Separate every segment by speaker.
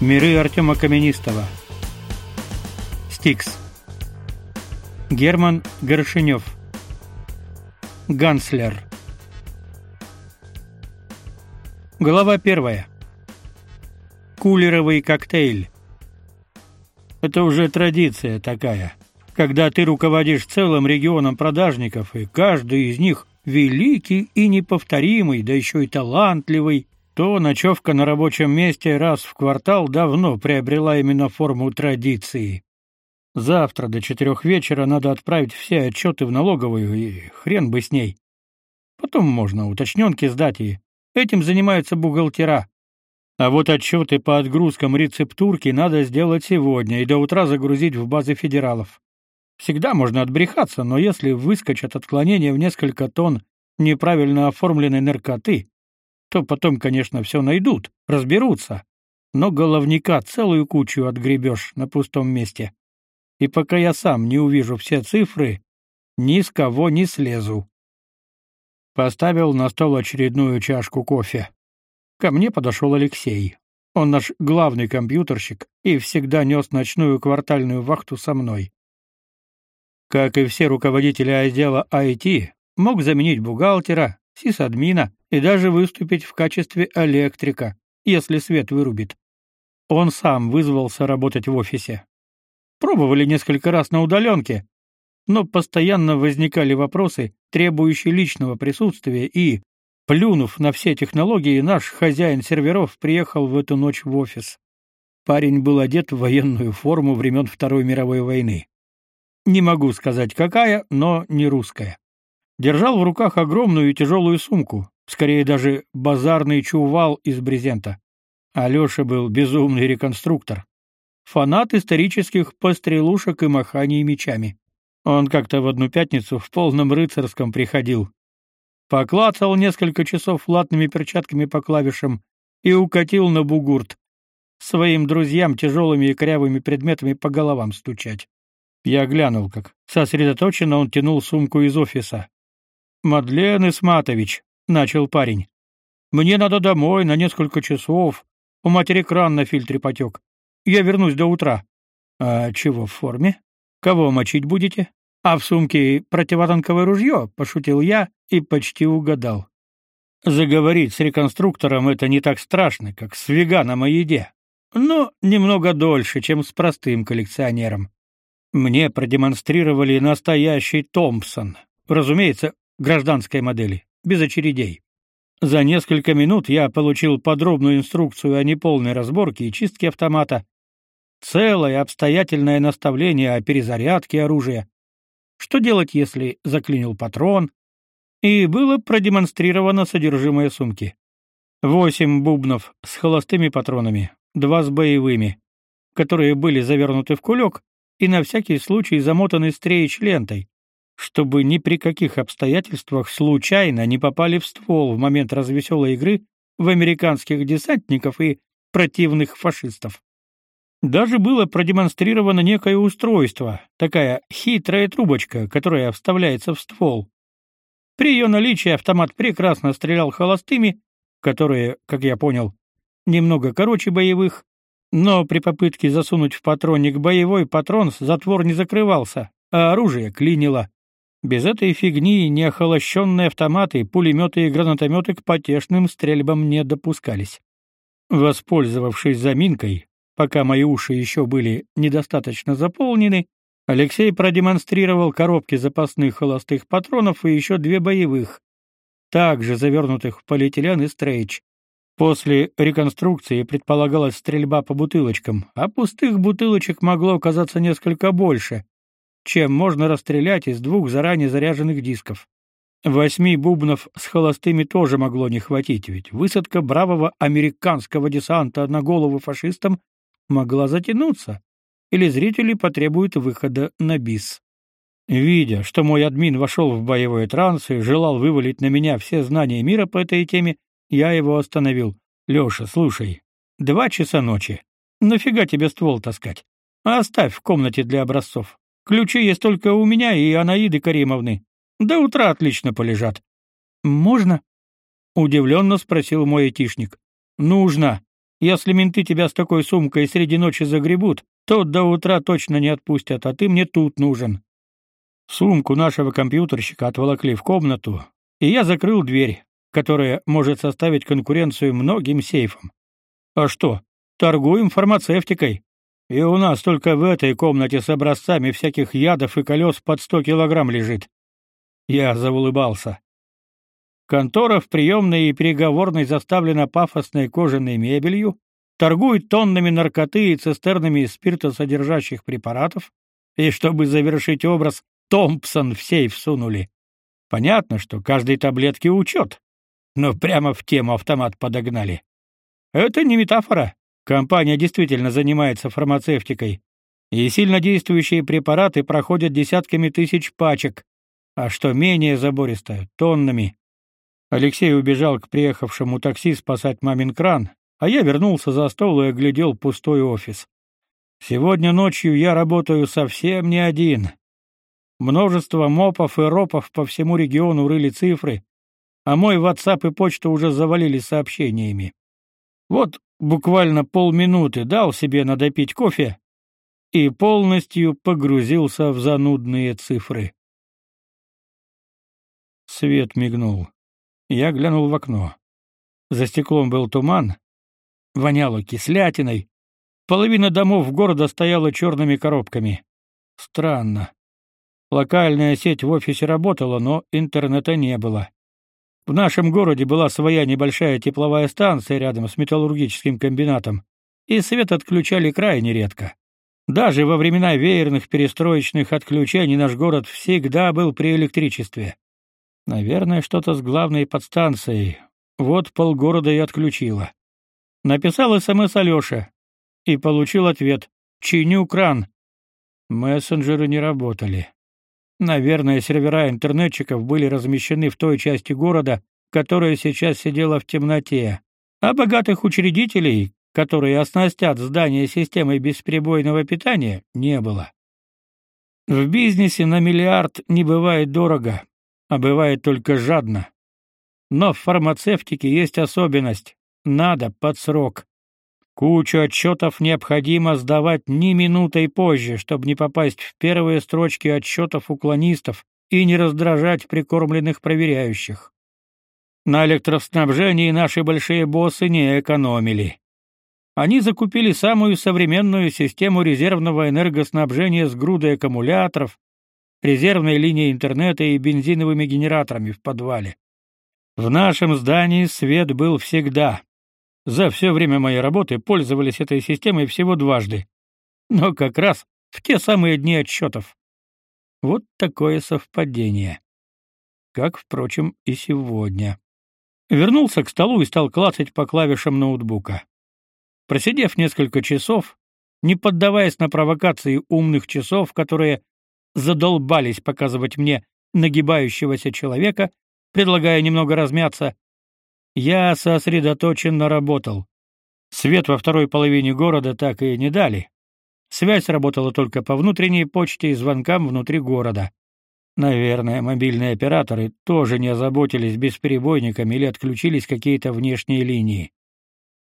Speaker 1: Миры Артема Каменистого. Стикс. Герман Горшинев. Ганслер. Глава первая. Кулеровый коктейль. Это уже традиция такая, когда ты руководишь целым регионом продажников, и каждый из них великий и неповторимый, да еще и талантливый, то ночевка на рабочем месте раз в квартал давно приобрела именно форму традиции. Завтра до четырех вечера надо отправить все отчеты в налоговую, и хрен бы с ней. Потом можно уточненки сдать, и этим занимаются бухгалтера. А вот отчеты по отгрузкам рецептурки надо сделать сегодня и до утра загрузить в базы федералов. Всегда можно отбрехаться, но если выскочат отклонения в несколько тонн неправильно оформленной наркоты, то потом, конечно, все найдут, разберутся. Но головника целую кучу отгребешь на пустом месте. И пока я сам не увижу все цифры, ни с кого не слезу. Поставил на стол очередную чашку кофе. Ко мне подошел Алексей. Он наш главный компьютерщик и всегда нес ночную квартальную вахту со мной. Как и все руководители отдела IT, мог заменить бухгалтера, сисадмина и даже выступить в качестве электрика, если свет вырубит. Он сам вызвался работать в офисе. Пробовали несколько раз на удаленке, но постоянно возникали вопросы, требующие личного присутствия, и, плюнув на все технологии, наш хозяин серверов приехал в эту ночь в офис. Парень был одет в военную форму времен Второй мировой войны. Не могу сказать какая, но не русская держал в руках огромную и тяжелую сумку, скорее даже базарный чувал из брезента. Алёша был безумный реконструктор, фанат исторических пострелушек и маханий мечами. Он как-то в одну пятницу в полном рыцарском приходил. Поклацал несколько часов латными перчатками по клавишам и укатил на бугурт, своим друзьям тяжелыми и корявыми предметами по головам стучать. Я глянул, как сосредоточенно он тянул сумку из офиса. Мадлен Исматович, начал парень. Мне надо домой на несколько часов. У матери кран на фильтре потек. Я вернусь до утра. А чего в форме? Кого мочить будете? А в сумке противотанковое ружье?» — пошутил я и почти угадал. Заговорить с реконструктором это не так страшно, как с веганом о еде. Но немного дольше, чем с простым коллекционером. Мне продемонстрировали настоящий Томпсон. Разумеется, гражданской модели, без очередей. За несколько минут я получил подробную инструкцию о неполной разборке и чистке автомата, целое обстоятельное наставление о перезарядке оружия, что делать, если заклинил патрон, и было продемонстрировано содержимое сумки. Восемь бубнов с холостыми патронами, два с боевыми, которые были завернуты в кулек и на всякий случай замотаны стрейч лентой, чтобы ни при каких обстоятельствах случайно не попали в ствол в момент развеселой игры в американских десантников и противных фашистов. Даже было продемонстрировано некое устройство, такая хитрая трубочка, которая вставляется в ствол. При ее наличии автомат прекрасно стрелял холостыми, которые, как я понял, немного короче боевых, но при попытке засунуть в патронник боевой патрон затвор не закрывался, а оружие клинило. Без этой фигни неохолощенные автоматы, пулеметы и гранатометы к потешным стрельбам не допускались. Воспользовавшись заминкой, пока мои уши еще были недостаточно заполнены, Алексей продемонстрировал коробки запасных холостых патронов и еще две боевых, также завернутых в полиэтилен и стрейч. После реконструкции предполагалась стрельба по бутылочкам, а пустых бутылочек могло оказаться несколько больше, чем можно расстрелять из двух заранее заряженных дисков. Восьми бубнов с холостыми тоже могло не хватить, ведь высадка бравого американского десанта на голову фашистам могла затянуться, или зрители потребуют выхода на бис. Видя, что мой админ вошел в боевой транс и желал вывалить на меня все знания мира по этой теме, я его остановил. «Леша, слушай, два часа ночи. Нафига тебе ствол таскать? Оставь в комнате для образцов. Ключи есть только у меня и Анаиды Каримовны. До утра отлично полежат. Можно? удивленно спросил мой айтишник. Нужно, Если менты тебя с такой сумкой среди ночи загребут, то до утра точно не отпустят, а ты мне тут нужен. Сумку нашего компьютерщика отволокли в комнату, и я закрыл дверь, которая может составить конкуренцию многим сейфам. А что? Торгуем фармацевтикой. И у нас только в этой комнате с образцами всяких ядов и колес под сто килограмм лежит. Я заулыбался. Контора в приемной и переговорной заставлена пафосной кожаной мебелью, торгует тоннами наркоты и цистернами спиртосодержащих препаратов, и чтобы завершить образ, Томпсон в сейф сунули. Понятно, что каждой таблетке учет, но прямо в тему автомат подогнали. Это не метафора. Компания действительно занимается фармацевтикой, и сильнодействующие препараты проходят десятками тысяч пачек, а что менее забористое — тоннами. Алексей убежал к приехавшему такси спасать мамин кран, а я вернулся за стол и оглядел пустой офис. Сегодня ночью я работаю совсем не один. Множество мопов и ропов по всему региону рыли цифры, а мой WhatsApp и почту уже завалили сообщениями. Вот буквально полминуты дал себе надопить кофе и полностью погрузился в занудные цифры. Свет мигнул. Я глянул в окно. За стеклом был туман, воняло кислятиной. Половина домов города стояла черными коробками. Странно. Локальная сеть в офисе работала, но интернета не было. В нашем городе была своя небольшая тепловая станция рядом с металлургическим комбинатом, и свет отключали крайне редко. Даже во времена веерных перестроечных отключений наш город всегда был при электричестве. Наверное, что-то с главной подстанцией. Вот полгорода и отключила. Написал СМС Алёше и получил ответ: "Чиню кран". Мессенджеры не работали. Наверное, сервера интернетчиков были размещены в той части города, которая сейчас сидела в темноте. А богатых учредителей, которые оснастят здание системой бесперебойного питания, не было. В бизнесе на миллиард не бывает дорого, а бывает только жадно. Но в фармацевтике есть особенность надо под срок. Кучу отчетов необходимо сдавать ни минутой позже, чтобы не попасть в первые строчки отчетов уклонистов и не раздражать прикормленных проверяющих. На электроснабжении наши большие боссы не экономили. Они закупили самую современную систему резервного энергоснабжения с грудой аккумуляторов, резервной линией интернета и бензиновыми генераторами в подвале. В нашем здании свет был всегда. За все время моей работы пользовались этой системой всего дважды. Но как раз в те самые дни отчетов. Вот такое совпадение. Как, впрочем, и сегодня. Вернулся к столу и стал клацать по клавишам ноутбука. Просидев несколько часов, не поддаваясь на провокации умных часов, которые задолбались показывать мне нагибающегося человека, предлагая немного размяться, я сосредоточенно работал. Свет во второй половине города так и не дали. Связь работала только по внутренней почте и звонкам внутри города. Наверное, мобильные операторы тоже не озаботились бесперебойниками или отключились какие-то внешние линии.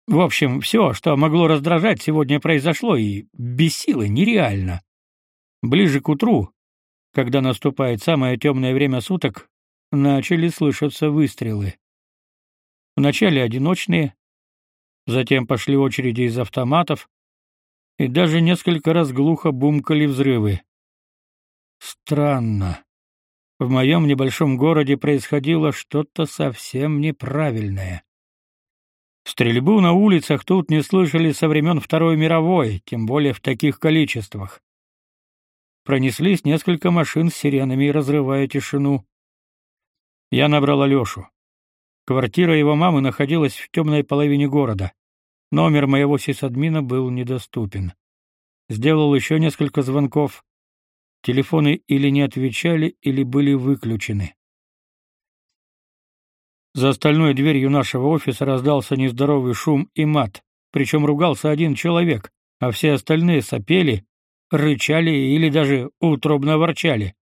Speaker 1: В общем, все, что могло раздражать, сегодня произошло и бесило нереально. Ближе к утру, когда наступает самое темное время суток, начали слышаться выстрелы. Вначале одиночные, затем пошли очереди из автоматов, и даже несколько раз глухо бумкали взрывы. Странно. В моем небольшом городе происходило что-то совсем неправильное. Стрельбу на улицах тут не слышали со времен Второй мировой, тем более в таких количествах. Пронеслись несколько машин с сиренами, разрывая тишину. Я набрал Алёшу. Квартира его мамы находилась в темной половине города. Номер моего сисадмина был недоступен. Сделал еще несколько звонков. Телефоны или не отвечали, или были выключены. За остальной дверью нашего офиса раздался нездоровый шум и мат, причем ругался один человек, а все остальные сопели, рычали или даже утробно ворчали.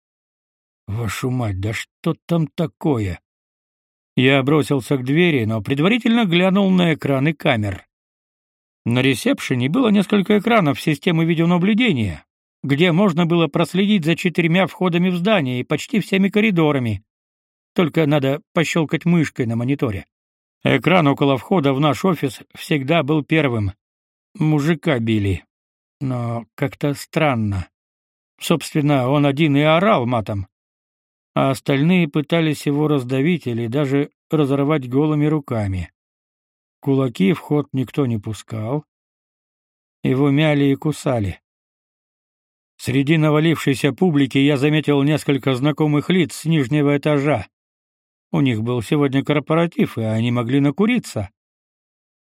Speaker 1: Вашу мать, да что там такое? Я бросился к двери, но предварительно глянул на экраны камер. На ресепшене было несколько экранов системы видеонаблюдения, где можно было проследить за четырьмя входами в здание и почти всеми коридорами. Только надо пощелкать мышкой на мониторе. Экран около входа в наш офис всегда был первым. Мужика били. Но как-то странно. Собственно, он один и орал матом. А остальные пытались его раздавить или даже разорвать голыми руками. Кулаки в ход никто не пускал. Его мяли и кусали. Среди навалившейся публики я заметил несколько знакомых лиц с нижнего этажа. У них был сегодня корпоратив, и они могли накуриться.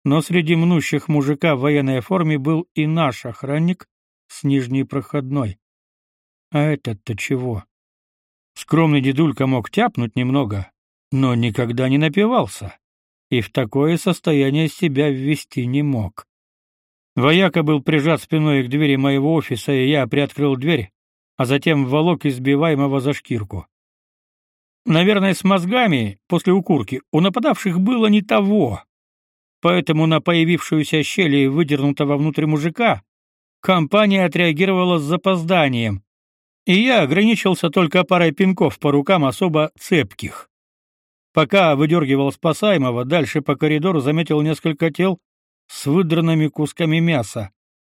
Speaker 1: Но среди мнущих мужика в военной форме был и наш охранник с нижней проходной. А этот-то чего? Скромный дедулька мог тяпнуть немного, но никогда не напивался и в такое состояние себя ввести не мог. Вояка был прижат спиной к двери моего офиса, и я приоткрыл дверь, а затем волок избиваемого за шкирку. Наверное, с мозгами после укурки у нападавших было не того. Поэтому на появившуюся щель и выдернутого внутрь мужика компания отреагировала с запозданием, и я ограничился только парой пинков по рукам особо цепких. Пока выдергивал спасаемого, дальше по коридору заметил несколько тел с выдранными кусками мяса,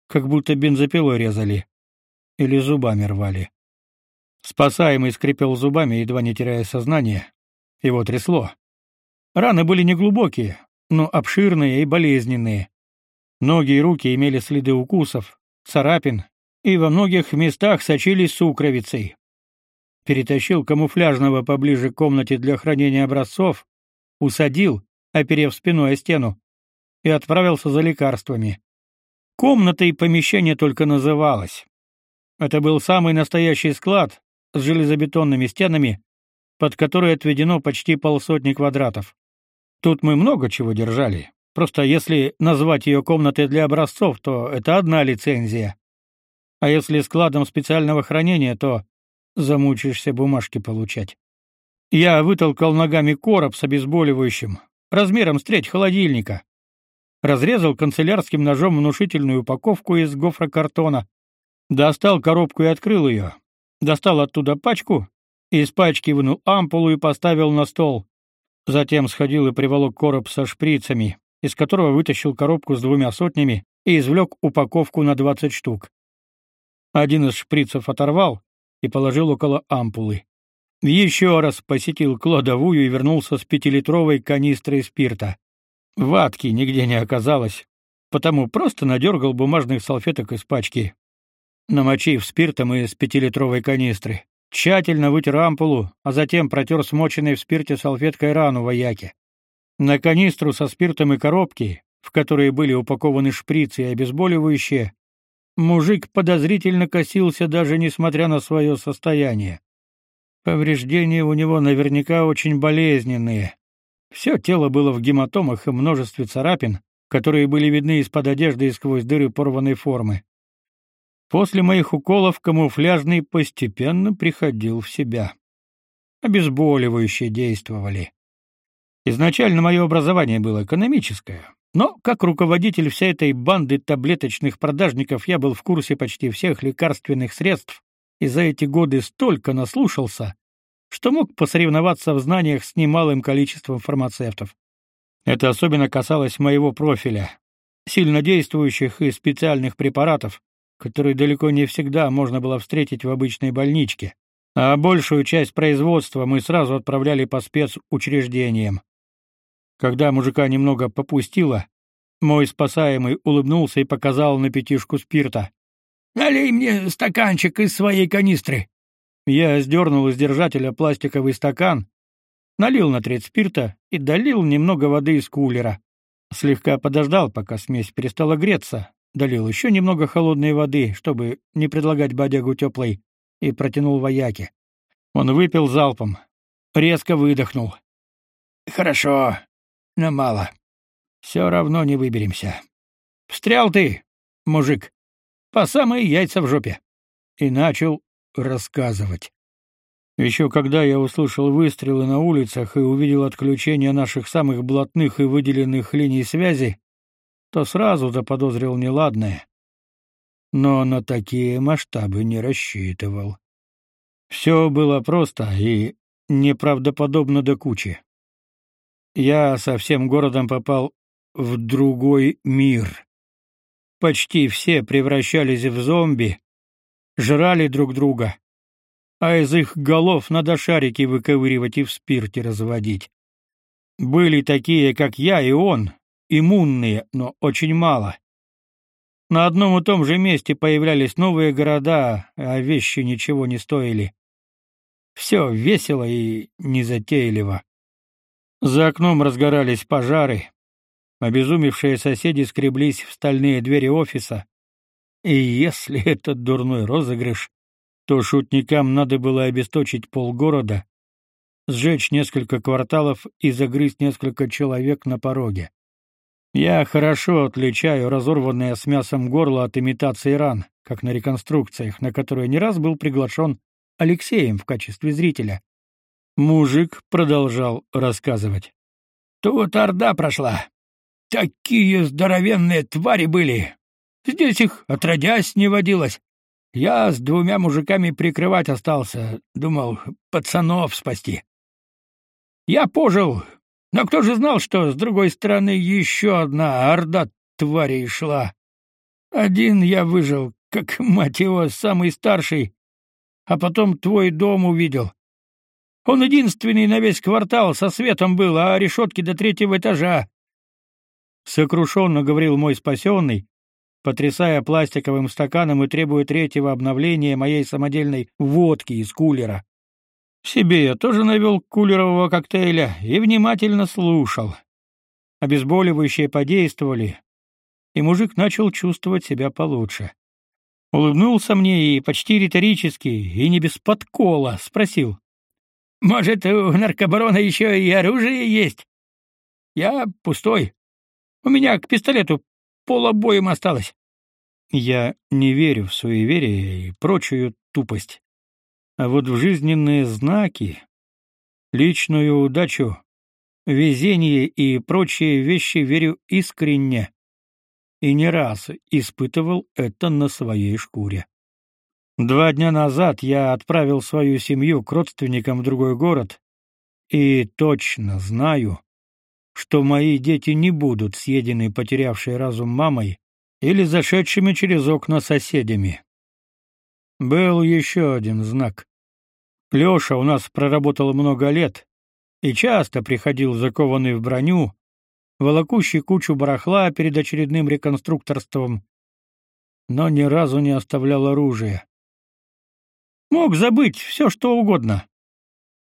Speaker 1: как будто бензопилой резали или зубами рвали. Спасаемый скрипел зубами, едва не теряя сознание. Его трясло. Раны были неглубокие, но обширные и болезненные. Ноги и руки имели следы укусов, царапин, и во многих местах сочились сукровицей перетащил камуфляжного поближе к комнате для хранения образцов, усадил, оперев спиной о стену, и отправился за лекарствами. Комната и помещение только называлось. Это был самый настоящий склад с железобетонными стенами, под который отведено почти полсотни квадратов. Тут мы много чего держали. Просто если назвать ее комнатой для образцов, то это одна лицензия. А если складом специального хранения, то замучаешься бумажки получать. Я вытолкал ногами короб с обезболивающим, размером с треть холодильника. Разрезал канцелярским ножом внушительную упаковку из гофрокартона, достал коробку и открыл ее. Достал оттуда пачку, из пачки вынул ампулу и поставил на стол. Затем сходил и приволок короб со шприцами, из которого вытащил коробку с двумя сотнями и извлек упаковку на двадцать штук. Один из шприцев оторвал, и положил около ампулы. Еще раз посетил кладовую и вернулся с пятилитровой канистрой спирта. Ватки нигде не оказалось, потому просто надергал бумажных салфеток из пачки. Намочив спиртом из пятилитровой канистры, тщательно вытер ампулу, а затем протер смоченной в спирте салфеткой рану вояке. На канистру со спиртом и коробки, в которые были упакованы шприцы и обезболивающие, Мужик подозрительно косился даже несмотря на свое состояние. Повреждения у него наверняка очень болезненные. Все тело было в гематомах и множестве царапин, которые были видны из-под одежды и сквозь дыры порванной формы. После моих уколов камуфляжный постепенно приходил в себя. Обезболивающие действовали. Изначально мое образование было экономическое, но как руководитель всей этой банды таблеточных продажников я был в курсе почти всех лекарственных средств и за эти годы столько наслушался, что мог посоревноваться в знаниях с немалым количеством фармацевтов. Это особенно касалось моего профиля, сильнодействующих и специальных препаратов, которые далеко не всегда можно было встретить в обычной больничке, а большую часть производства мы сразу отправляли по спецучреждениям. Когда мужика немного попустило, мой спасаемый улыбнулся и показал на пятишку спирта. «Налей мне стаканчик из своей канистры». Я сдернул из держателя пластиковый стакан, налил на треть спирта и долил немного воды из кулера. Слегка подождал, пока смесь перестала греться, долил еще немного холодной воды, чтобы не предлагать бодягу теплой, и протянул вояке. Он выпил залпом, резко выдохнул. «Хорошо, но мало. Все равно не выберемся. Встрял ты, мужик, по самые яйца в жопе. И начал рассказывать. Еще когда я услышал выстрелы на улицах и увидел отключение наших самых блатных и выделенных линий связи, то сразу заподозрил неладное. Но на такие масштабы не рассчитывал. Все было просто и неправдоподобно до кучи. Я со всем городом попал в другой мир. Почти все превращались в зомби, жрали друг друга, а из их голов надо шарики выковыривать и в спирте разводить. Были такие, как я и он, иммунные, но очень мало. На одном и том же месте появлялись новые города, а вещи ничего не стоили. Все весело и незатейливо. За окном разгорались пожары. Обезумевшие соседи скреблись в стальные двери офиса. И если этот дурной розыгрыш, то шутникам надо было обесточить полгорода, сжечь несколько кварталов и загрызть несколько человек на пороге. Я хорошо отличаю разорванное с мясом горло от имитации ран, как на реконструкциях, на которые не раз был приглашен Алексеем в качестве зрителя. Мужик продолжал рассказывать. Тут орда прошла. Такие здоровенные твари были. Здесь их отродясь не водилось. Я с двумя мужиками прикрывать остался, думал, пацанов спасти. Я пожил, но кто же знал, что с другой стороны еще одна орда тварей шла. Один я выжил, как, мать его, самый старший, а потом твой дом увидел. Он единственный на весь квартал со светом был, а решетки до третьего этажа. Сокрушенно говорил мой спасенный, потрясая пластиковым стаканом и требуя третьего обновления моей самодельной водки из кулера. Себе я тоже навел кулерового коктейля и внимательно слушал. Обезболивающие подействовали, и мужик начал чувствовать себя получше. Улыбнулся мне и почти риторически, и не без подкола, спросил. «Может, у наркобарона еще и оружие есть?» «Я пустой. У меня к пистолету полобоем осталось». Я не верю в суеверие и прочую тупость. А вот в жизненные знаки, личную удачу, везение и прочие вещи верю искренне и не раз испытывал это на своей шкуре. Два дня назад я отправил свою семью к родственникам в другой город и точно знаю, что мои дети не будут съедены потерявшей разум мамой или зашедшими через окна соседями. Был еще один знак. Лёша у нас проработал много лет и часто приходил закованный в броню, волокущий кучу барахла перед очередным реконструкторством, но ни разу не оставлял оружия. Мог забыть все, что угодно.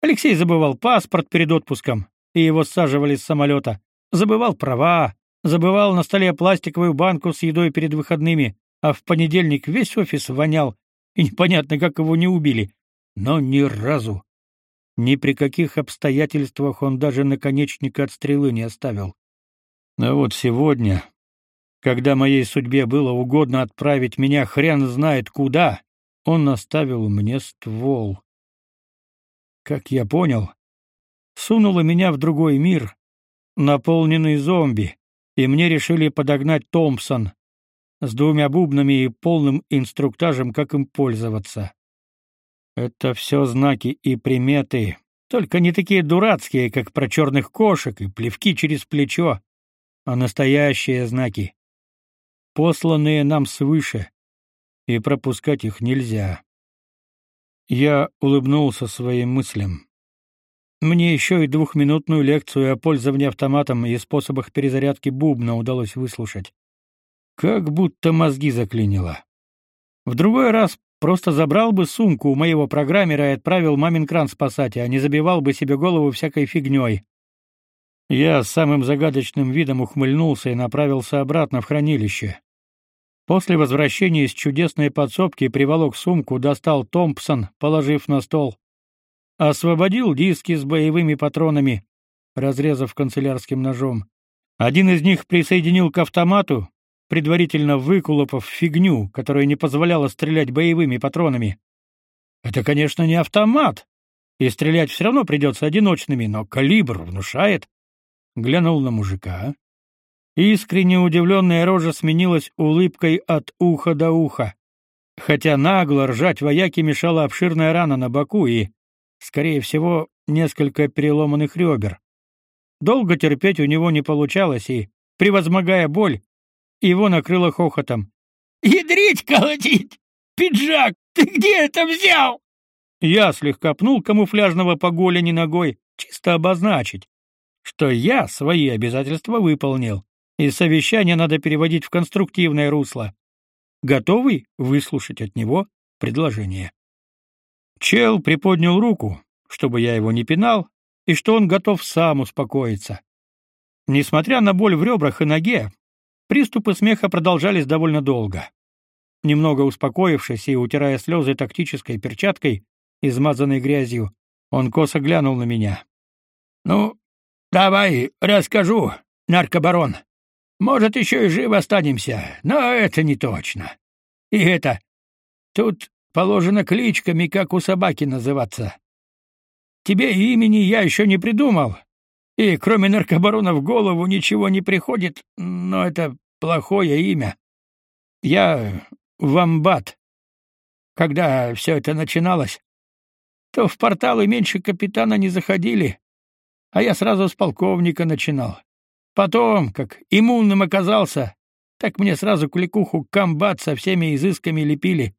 Speaker 1: Алексей забывал паспорт перед отпуском, и его саживали с самолета. Забывал права, забывал на столе пластиковую банку с едой перед выходными, а в понедельник весь офис вонял, и непонятно, как его не убили. Но ни разу, ни при каких обстоятельствах он даже наконечника от стрелы не оставил. А вот сегодня, когда моей судьбе было угодно отправить меня хрен знает куда, он наставил мне ствол. Как я понял, сунуло меня в другой мир, наполненный зомби, и мне решили подогнать Томпсон с двумя бубнами и полным инструктажем, как им пользоваться. Это все знаки и приметы, только не такие дурацкие, как про черных кошек и плевки через плечо, а настоящие знаки, посланные нам свыше, и пропускать их нельзя. Я улыбнулся своим мыслям. Мне еще и двухминутную лекцию о пользовании автоматом и способах перезарядки бубна удалось выслушать. Как будто мозги заклинило. В другой раз просто забрал бы сумку у моего программера и отправил мамин кран спасать, а не забивал бы себе голову всякой фигней. Я с самым загадочным видом ухмыльнулся и направился обратно в хранилище. После возвращения из чудесной подсобки приволок сумку, достал Томпсон, положив на стол. Освободил диски с боевыми патронами, разрезав канцелярским ножом. Один из них присоединил к автомату, предварительно выколупав фигню, которая не позволяла стрелять боевыми патронами. Это, конечно, не автомат, и стрелять все равно придется одиночными, но калибр внушает. Глянул на мужика Искренне удивленная рожа сменилась улыбкой от уха до уха. Хотя нагло ржать вояке мешала обширная рана на боку и, скорее всего, несколько переломанных ребер. Долго терпеть у него не получалось, и, превозмогая боль, его накрыло хохотом.
Speaker 2: «Ядрить колотить! Пиджак! Ты где это взял?»
Speaker 1: Я слегка пнул камуфляжного по голени ногой, чисто обозначить, что я свои обязательства выполнил, и совещание надо переводить в конструктивное русло. Готовый выслушать от него предложение. Чел приподнял руку, чтобы я его не пинал, и что он готов сам успокоиться. Несмотря на боль в ребрах и ноге, приступы смеха продолжались довольно долго. Немного успокоившись и утирая слезы тактической перчаткой, измазанной грязью, он косо глянул на меня.
Speaker 2: «Ну, давай расскажу, наркобарон. Может, еще и живы останемся, но это не точно. И это... Тут положено кличками, как у собаки называться. Тебе имени я еще не придумал, и кроме наркобарона в голову ничего не приходит, но это плохое имя. Я Вамбат. Когда все это начиналось, то в порталы меньше капитана не заходили, а я сразу с полковника начинал. Потом, как иммунным оказался, так мне сразу кликуху комбат со всеми изысками лепили.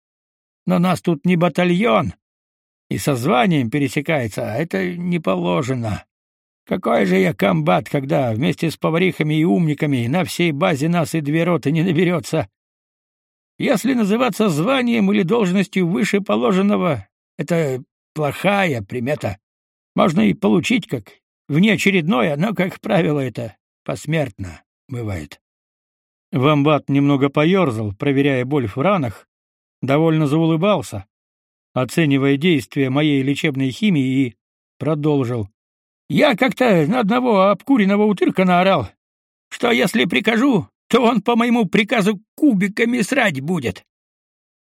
Speaker 2: Но нас тут не батальон, и со званием пересекается, а это не положено. Какой же я комбат, когда вместе с поварихами и умниками на всей базе нас и две роты не наберется? Если называться званием или должностью выше положенного, это плохая примета. Можно и получить как внеочередное, но, как правило, это посмертно бывает.
Speaker 1: Вамбат немного поерзал, проверяя боль в ранах, довольно заулыбался, оценивая действие моей лечебной химии и продолжил.
Speaker 2: Я как-то на одного обкуренного утырка наорал, что если прикажу, то он по моему приказу кубиками срать будет.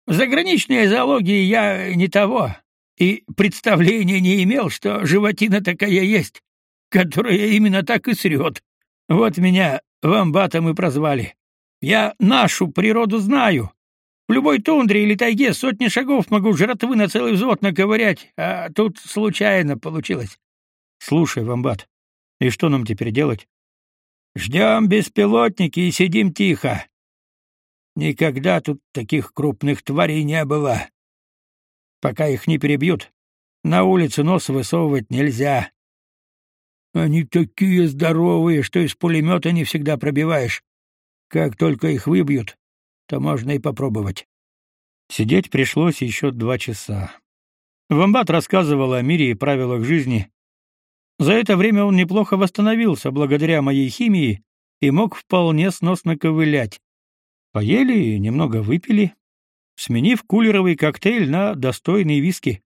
Speaker 2: В заграничной зоологии я не того, и представления не имел, что животина такая есть, которая именно так и срет. Вот меня вамбатом и прозвали. Я нашу природу знаю. В любой тундре или тайге сотни шагов могу жратвы на целый взвод наковырять, а тут случайно получилось.
Speaker 1: Слушай, вамбат, и что нам теперь делать?
Speaker 2: Ждем беспилотники и сидим тихо. Никогда тут таких крупных тварей не было. Пока их не перебьют, на улицу нос высовывать нельзя. Они такие здоровые, что из пулемета не всегда пробиваешь. Как только их выбьют, то можно и попробовать.
Speaker 1: Сидеть пришлось еще два часа. Вамбат рассказывал о мире и правилах жизни. За это время он неплохо восстановился благодаря моей химии и мог вполне сносно ковылять. Поели и немного выпили, сменив кулеровый коктейль на достойный виски.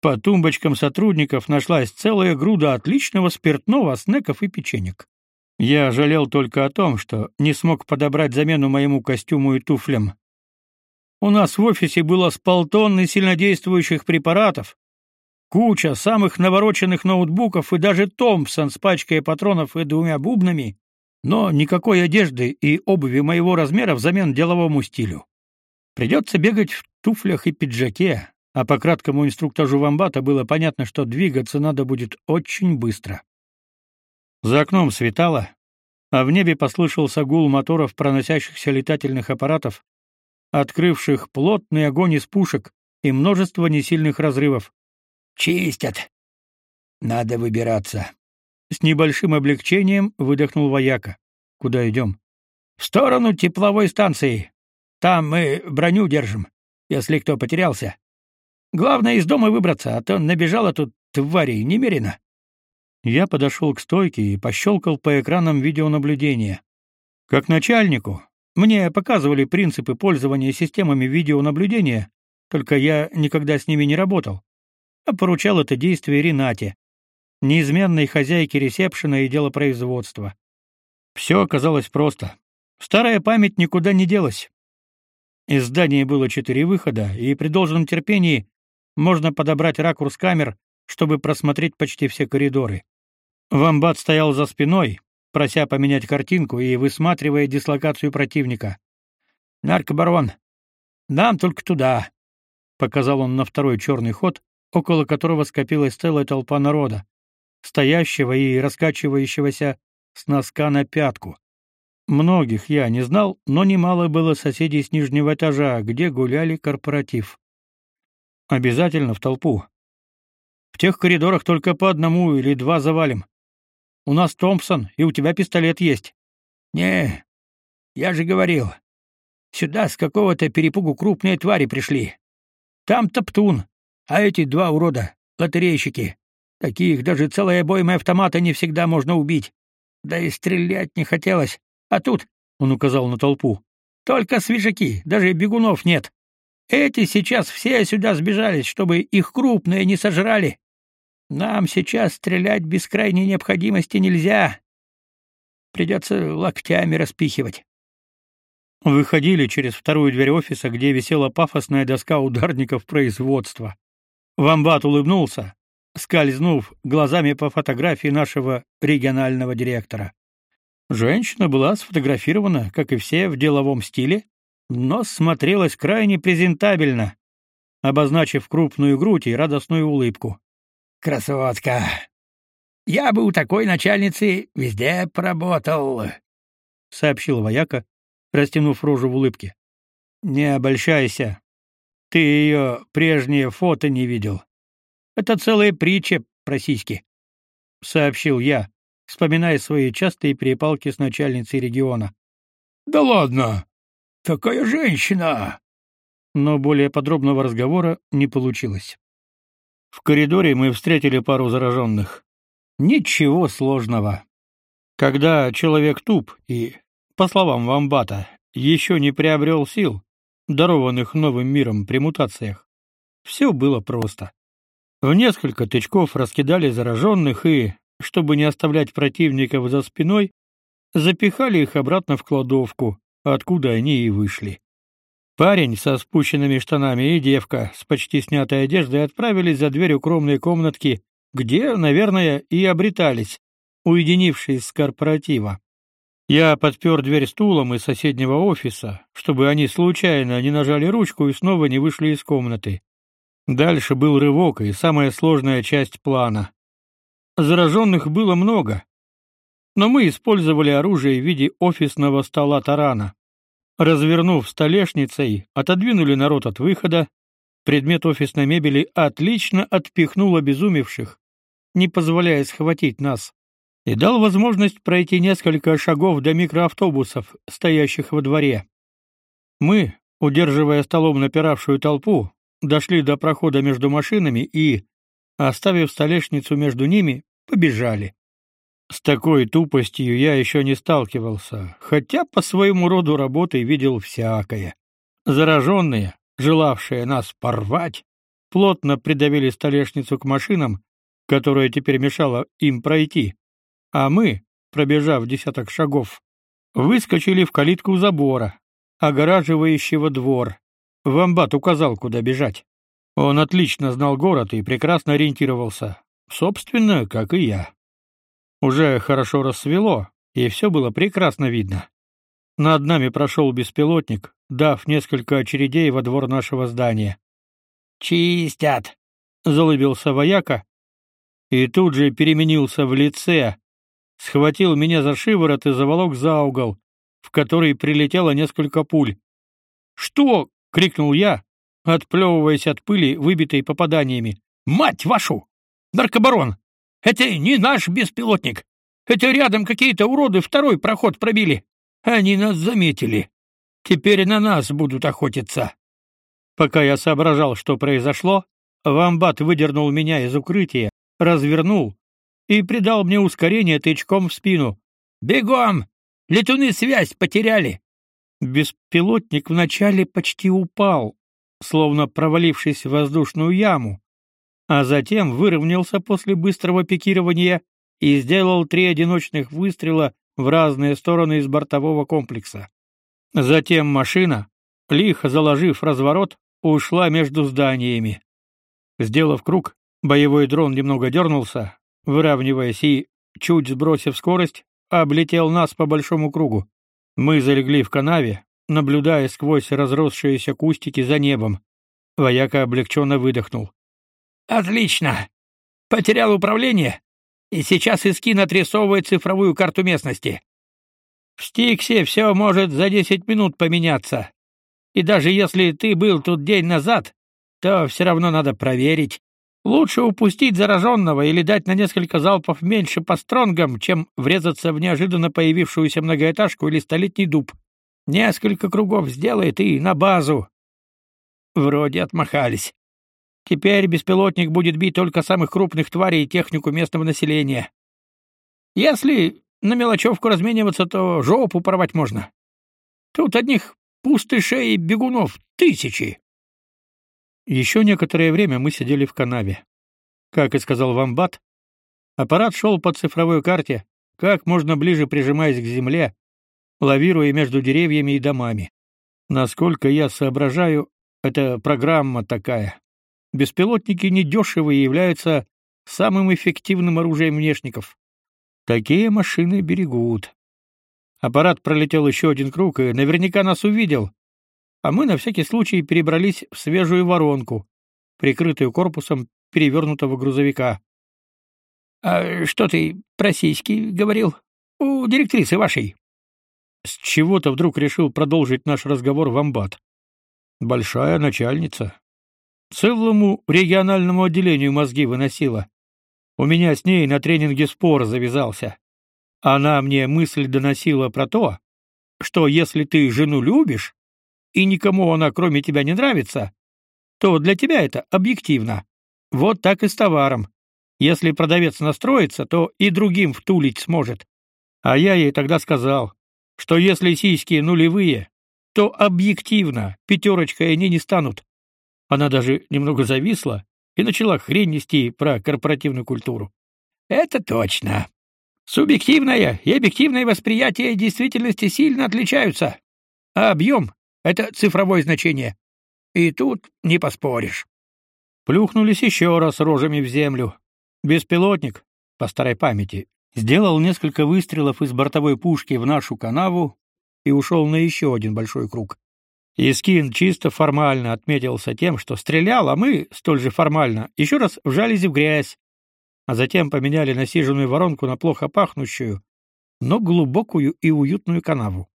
Speaker 1: По тумбочкам сотрудников нашлась целая груда отличного спиртного, снеков и печенек. Я жалел только о том, что не смог подобрать замену моему костюму и туфлям. У нас в офисе было с полтонны сильнодействующих препаратов, куча самых навороченных ноутбуков и даже Томпсон с пачкой патронов и двумя бубнами, но никакой одежды и обуви моего размера взамен деловому стилю. Придется бегать в туфлях и пиджаке, а по краткому инструктажу вамбата было понятно, что двигаться надо будет очень быстро. За окном светало, а в небе послышался гул моторов проносящихся летательных аппаратов, открывших плотный огонь из пушек и множество несильных разрывов.
Speaker 2: «Чистят! Надо выбираться!»
Speaker 1: С небольшим облегчением выдохнул вояка. «Куда идем?»
Speaker 2: «В сторону тепловой станции. Там мы броню держим, если кто потерялся. Главное из дома выбраться, а то набежало тут тварей немерено».
Speaker 1: Я подошел к стойке и пощелкал по экранам видеонаблюдения. Как начальнику, мне показывали принципы пользования системами видеонаблюдения, только я никогда с ними не работал, а поручал это действие Ренате, неизменной хозяйке ресепшена и делопроизводства. Все оказалось просто. Старая память никуда не делась. Из здания было четыре выхода, и при должном терпении можно подобрать ракурс камер, чтобы просмотреть почти все коридоры. Вамбат стоял за спиной, прося поменять картинку и высматривая дислокацию противника. «Наркобарон, нам только туда», — показал он на второй черный ход, около которого скопилась целая толпа народа, стоящего и раскачивающегося с носка на пятку. Многих я не знал, но немало было соседей с нижнего этажа, где гуляли корпоратив. Обязательно в толпу. В тех коридорах только по одному или два завалим. У нас Томпсон, и у тебя пистолет есть.
Speaker 2: Не, я же говорил. Сюда с какого-то перепугу крупные твари пришли. Там Топтун, а эти два урода — лотерейщики. Таких даже целой обоймой автомата не всегда можно убить. Да и стрелять не хотелось. А тут, — он указал на толпу, — только свежаки, даже бегунов нет. Эти сейчас все сюда сбежались, чтобы их крупные не сожрали. Нам сейчас стрелять без крайней необходимости нельзя. Придется локтями распихивать.
Speaker 1: Выходили через вторую дверь офиса, где висела пафосная доска ударников производства. Вамбат улыбнулся, скользнув глазами по фотографии нашего регионального директора. Женщина была сфотографирована, как и все, в деловом стиле, но смотрелась крайне презентабельно, обозначив крупную грудь и радостную улыбку.
Speaker 2: Красотка. Я бы у такой начальницы везде поработал,
Speaker 1: сообщил вояка, растянув рожу в улыбке. Не обольщайся. Ты ее прежние фото не видел. Это целая притча про сиськи, сообщил я, вспоминая свои частые перепалки с начальницей региона.
Speaker 2: Да ладно. Такая женщина.
Speaker 1: Но более подробного разговора не получилось. В коридоре мы встретили пару зараженных. Ничего сложного. Когда человек туп и, по словам Вамбата, еще не приобрел сил, дарованных новым миром при мутациях, все было просто. В несколько тычков раскидали зараженных и, чтобы не оставлять противников за спиной, запихали их обратно в кладовку, откуда они и вышли. Парень со спущенными штанами и девка с почти снятой одеждой отправились за дверь укромной комнатки, где, наверное, и обретались, уединившись с корпоратива. Я подпер дверь стулом из соседнего офиса, чтобы они случайно не нажали ручку и снова не вышли из комнаты. Дальше был рывок и самая сложная часть плана. Зараженных было много, но мы использовали оружие в виде офисного стола тарана. Развернув столешницей, отодвинули народ от выхода. Предмет офисной мебели отлично отпихнул обезумевших, не позволяя схватить нас, и дал возможность пройти несколько шагов до микроавтобусов, стоящих во дворе. Мы, удерживая столом напиравшую толпу, дошли до прохода между машинами и, оставив столешницу между ними, побежали. С такой тупостью я еще не сталкивался, хотя по своему роду работы видел всякое. Зараженные, желавшие нас порвать, плотно придавили столешницу к машинам, которая теперь мешала им пройти, а мы, пробежав десяток шагов, выскочили в калитку забора, огораживающего двор. Вамбат указал, куда бежать. Он отлично знал город и прекрасно ориентировался, собственно, как и я. Уже хорошо рассвело, и все было прекрасно видно. Над нами прошел беспилотник, дав несколько очередей во двор нашего здания.
Speaker 2: «Чистят!»
Speaker 1: — залыбился вояка, и тут же переменился в лице, схватил меня за шиворот и заволок за угол, в который прилетело несколько пуль. «Что?» — крикнул я, отплевываясь от пыли, выбитой попаданиями. «Мать вашу! Наркобарон! Это не наш беспилотник. Это рядом какие-то уроды второй проход пробили. Они нас заметили. Теперь на нас будут охотиться. Пока я соображал, что произошло, Вамбат выдернул меня из укрытия, развернул и придал мне ускорение тычком в спину. «Бегом! Летуны связь потеряли!» Беспилотник вначале почти упал, словно провалившись в воздушную яму, а затем выровнялся после быстрого пикирования и сделал три одиночных выстрела в разные стороны из бортового комплекса. Затем машина, лихо заложив разворот, ушла между зданиями. Сделав круг, боевой дрон немного дернулся, выравниваясь и, чуть сбросив скорость, облетел нас по большому кругу. Мы залегли в канаве, наблюдая сквозь разросшиеся кустики за небом. Вояка облегченно выдохнул.
Speaker 2: Отлично. Потерял управление, и сейчас Искин отрисовывает цифровую карту местности. В Стиксе все может за десять минут поменяться. И даже если ты был тут день назад, то все равно надо проверить. Лучше упустить зараженного или дать на несколько залпов меньше по стронгам, чем врезаться в неожиданно появившуюся многоэтажку или столетний дуб. Несколько кругов сделает и на базу. Вроде отмахались. Теперь беспилотник будет бить только самых крупных тварей и технику местного населения. Если на мелочевку размениваться, то жопу порвать можно. Тут одних пустышей и бегунов тысячи.
Speaker 1: Еще некоторое время мы сидели в канаве. Как и сказал Вамбат, аппарат шел по цифровой карте, как можно ближе прижимаясь к земле, лавируя между деревьями и домами. Насколько я соображаю, это программа такая. Беспилотники недешевые являются самым эффективным оружием внешников. Такие машины берегут. Аппарат пролетел еще один круг и наверняка нас увидел, а мы на всякий случай перебрались в свежую воронку, прикрытую корпусом перевернутого грузовика.
Speaker 2: — А что ты про сиськи говорил? У директрисы вашей?
Speaker 1: С чего-то вдруг решил продолжить наш разговор в амбат. Большая начальница. Целому региональному отделению мозги выносила. У меня с ней на тренинге спор завязался. Она мне мысль доносила про то, что если ты жену любишь, и никому она кроме тебя не нравится, то для тебя это объективно. Вот так и с товаром. Если продавец настроится, то и другим втулить сможет. А я ей тогда сказал, что если сиськи нулевые, то объективно пятерочкой они не станут. Она даже немного зависла и начала хрень нести про корпоративную культуру.
Speaker 2: Это точно. Субъективное и объективное восприятие действительности сильно отличаются. А объем это цифровое значение. И тут не поспоришь.
Speaker 1: Плюхнулись еще раз рожами в землю. Беспилотник, по старой памяти, сделал несколько выстрелов из бортовой пушки в нашу канаву и ушел на еще один большой круг. Искин чисто формально отметился тем, что стрелял, а мы, столь же формально, еще раз вжались в грязь, а затем поменяли насиженную воронку на плохо пахнущую, но глубокую и уютную канаву.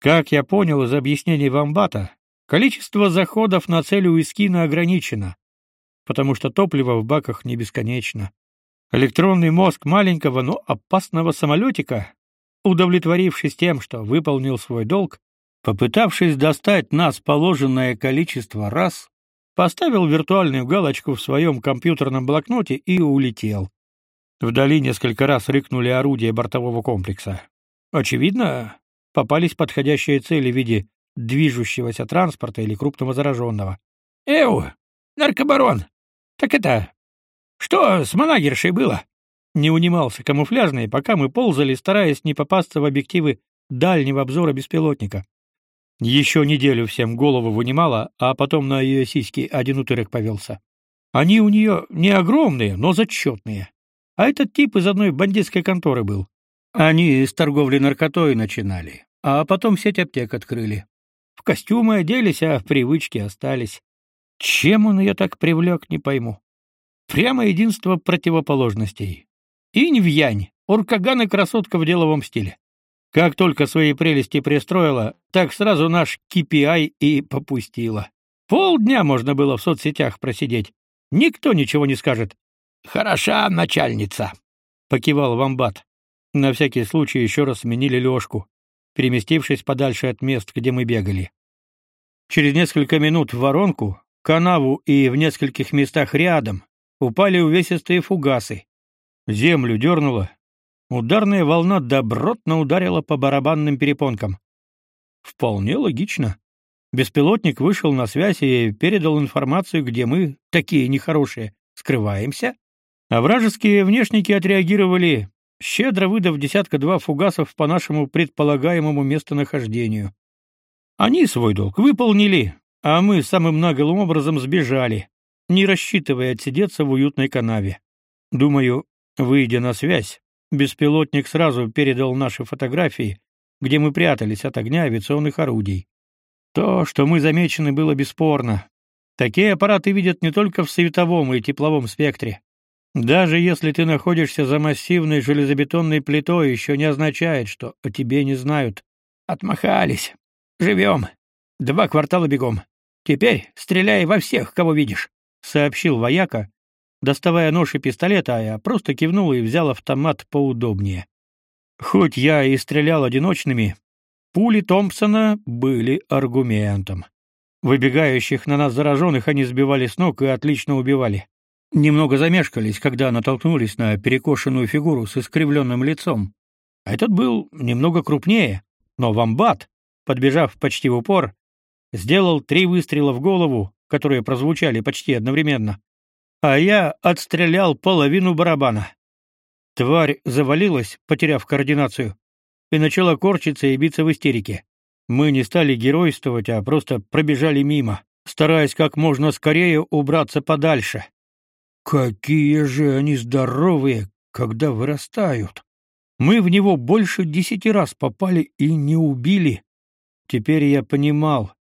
Speaker 1: Как я понял из объяснений Вамбата, количество заходов на цель у Искина ограничено, потому что топливо в баках не бесконечно. Электронный мозг маленького, но опасного самолетика, удовлетворившись тем, что выполнил свой долг, попытавшись достать нас положенное количество раз, поставил виртуальную галочку в своем компьютерном блокноте и улетел. Вдали несколько раз рыкнули орудия бортового комплекса. Очевидно, попались подходящие цели в виде движущегося транспорта или крупного зараженного.
Speaker 2: «Эу, наркобарон! Так это... Что с манагершей было?»
Speaker 1: Не унимался камуфляжный, пока мы ползали, стараясь не попасться в объективы дальнего обзора беспилотника. Еще неделю всем голову вынимала, а потом на ее сиськи один утырок повелся. Они у нее не огромные, но зачетные. А этот тип из одной бандитской конторы был. Они с торговли наркотой начинали, а потом сеть аптек открыли. В костюмы оделись, а в привычке остались. Чем он ее так привлек, не пойму. Прямо единство противоположностей. Инь в янь, уркаган и красотка в деловом стиле. Как только свои прелести пристроила, так сразу наш KPI и попустила. Полдня можно было в соцсетях просидеть. Никто ничего не скажет.
Speaker 2: Хороша начальница,
Speaker 1: покивал Вамбат. На всякий случай еще раз сменили лёжку, переместившись подальше от мест, где мы бегали. Через несколько минут в воронку, канаву и в нескольких местах рядом упали увесистые фугасы. Землю дернуло, ударная волна добротно ударила по барабанным перепонкам. Вполне логично. Беспилотник вышел на связь и передал информацию, где мы, такие нехорошие, скрываемся, а вражеские внешники отреагировали щедро выдав десятка-два фугасов по нашему предполагаемому местонахождению. Они свой долг выполнили, а мы самым наглым образом сбежали, не рассчитывая отсидеться в уютной канаве. Думаю, выйдя на связь, Беспилотник сразу передал наши фотографии, где мы прятались от огня авиационных орудий. То, что мы замечены, было бесспорно. Такие аппараты видят не только в световом и тепловом спектре. Даже если ты находишься за массивной железобетонной плитой, еще не означает, что о тебе не знают. Отмахались. Живем. Два квартала бегом. Теперь стреляй во всех, кого видишь, сообщил вояка, доставая нож и пистолет, а я просто кивнул и взял автомат поудобнее. Хоть я и стрелял одиночными, пули Томпсона были аргументом. Выбегающих на нас зараженных они сбивали с ног и отлично убивали. Немного замешкались, когда натолкнулись на перекошенную фигуру с искривленным лицом. Этот был немного крупнее, но вамбат, подбежав почти в упор, сделал три выстрела в голову, которые прозвучали почти одновременно. А я отстрелял половину барабана. Тварь завалилась, потеряв координацию, и начала корчиться и биться в истерике. Мы не стали геройствовать, а просто пробежали мимо, стараясь как можно скорее убраться подальше. Какие же они здоровые, когда вырастают. Мы в него больше десяти раз попали и не убили. Теперь я понимал,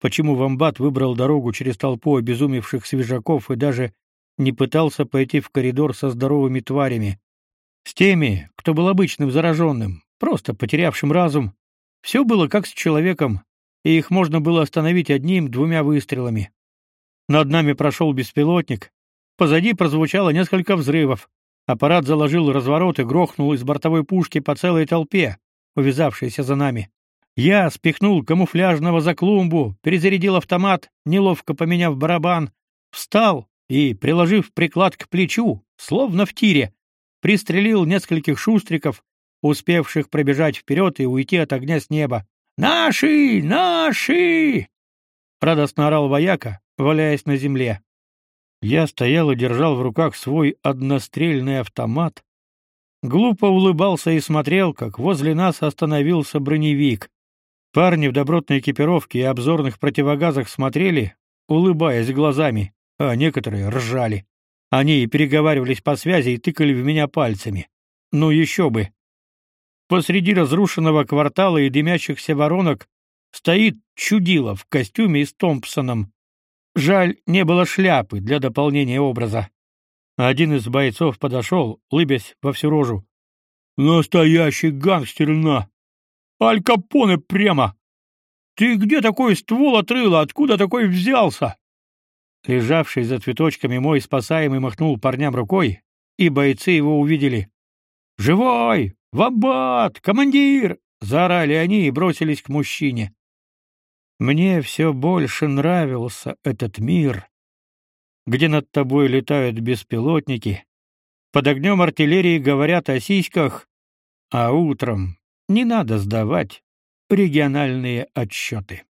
Speaker 1: почему Вамбат выбрал дорогу через толпу обезумевших свежаков и даже не пытался пойти в коридор со здоровыми тварями. С теми, кто был обычным зараженным, просто потерявшим разум, все было как с человеком, и их можно было остановить одним-двумя выстрелами. Над нами прошел беспилотник, Позади прозвучало несколько взрывов. Аппарат заложил разворот и грохнул из бортовой пушки по целой толпе, увязавшейся за нами. Я спихнул камуфляжного за клумбу, перезарядил автомат, неловко поменяв барабан, встал и, приложив приклад к плечу, словно в тире, пристрелил нескольких шустриков, успевших пробежать вперед и уйти от огня с неба. «Наши! Наши!» — радостно орал вояка, валяясь на земле. Я стоял и держал в руках свой однострельный автомат, глупо улыбался и смотрел, как возле нас остановился броневик. Парни в добротной экипировке и обзорных противогазах смотрели, улыбаясь глазами, а некоторые ржали. Они и переговаривались по связи и тыкали в меня пальцами. Ну еще бы. Посреди разрушенного квартала и дымящихся воронок стоит чудило в костюме и с Томпсоном, Жаль, не было шляпы для дополнения образа. Один из бойцов подошел, улыбясь во всю рожу. «Настоящий гангстер на! Аль Капоне прямо! Ты где такой ствол отрыла? Откуда такой взялся?» Лежавший за цветочками мой спасаемый махнул парням рукой, и бойцы его увидели. «Живой! Вабат! Командир!» — заорали они и бросились к мужчине. Мне все больше нравился этот мир, где над тобой летают беспилотники, под огнем артиллерии говорят о сиськах, а утром не надо сдавать региональные отчеты.